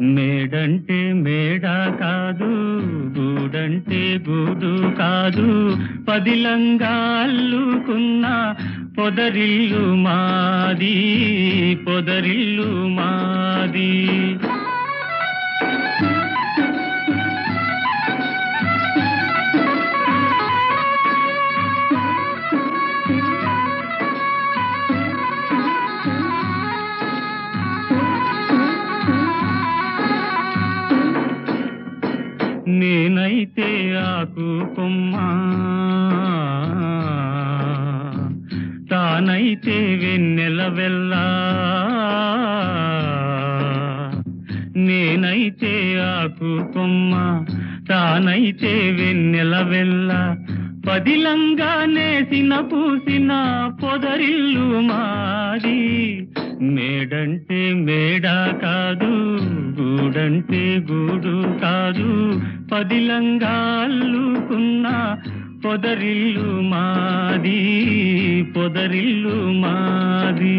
మేడంటే మేడ కాదు గూడంటే గూడు కాదు. పదిలంగా అల్లుకున్న పొదరిల్లు మాది పొదరిల్లు మాది. నేనైతే ఆకు కొమ్మ. తానైతే వెన్నెల వెళ్ళా నేనైతే ఆకు కొమ్మ. తానైతే వెన్నెల వెళ్ళ పదిలంగా నేసిన పూసిన పొదరిల్లు మాది. మేడంటే మేడ కాదు. గూడంటే గూడు కాదు పదిలంగా అల్లుకున్న పొదరిల్లు మాది పొదరిల్లు మాది.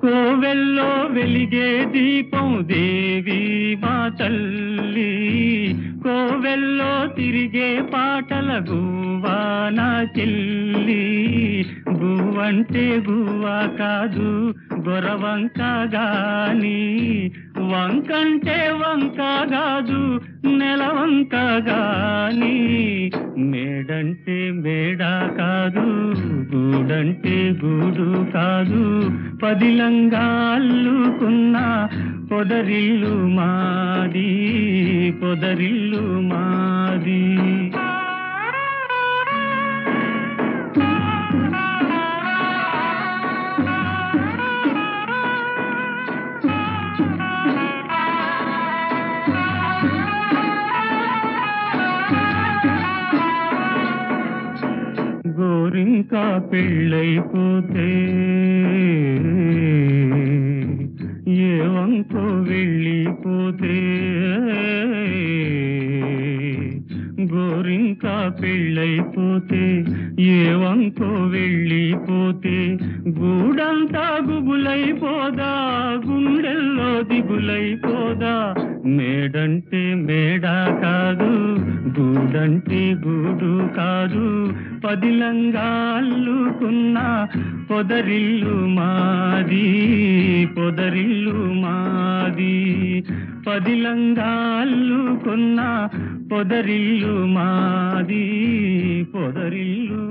కోవెల్లో వెలిగే దీపం దేవి మా తల్లి. కోవెల్లో తిరిగే పాటల గువ్వా నా చెల్లి. గువ్వంటే గువ్వా కాదు గొరవంక గాని. వంకంటే వంక కాదు నెలవంక గాని. మేడంటే మేడా కాదు గూడంటే గూడు కాదు పదిలంగా అల్లుకున్న పొదరిల్లు మాది పొదరిల్లు మాది. గోరింకా పెళ్ళైపోతే పెళ్ళైపోతే ఏ వంకో వెళ్ళిపోతే గూడంతా గుబులైపోదా గుండెల్లో దిగులైపోదా? మేడంటే మేడ కాదు గూడంటే గూడు కాదు. పదిలంగా అల్లుకున్న పొదరిల్లు మాది పొదరిల్లు మాది. పదిలంగా అల్లుకున్న పొదరిల్లు మాది పొదరిల్లు.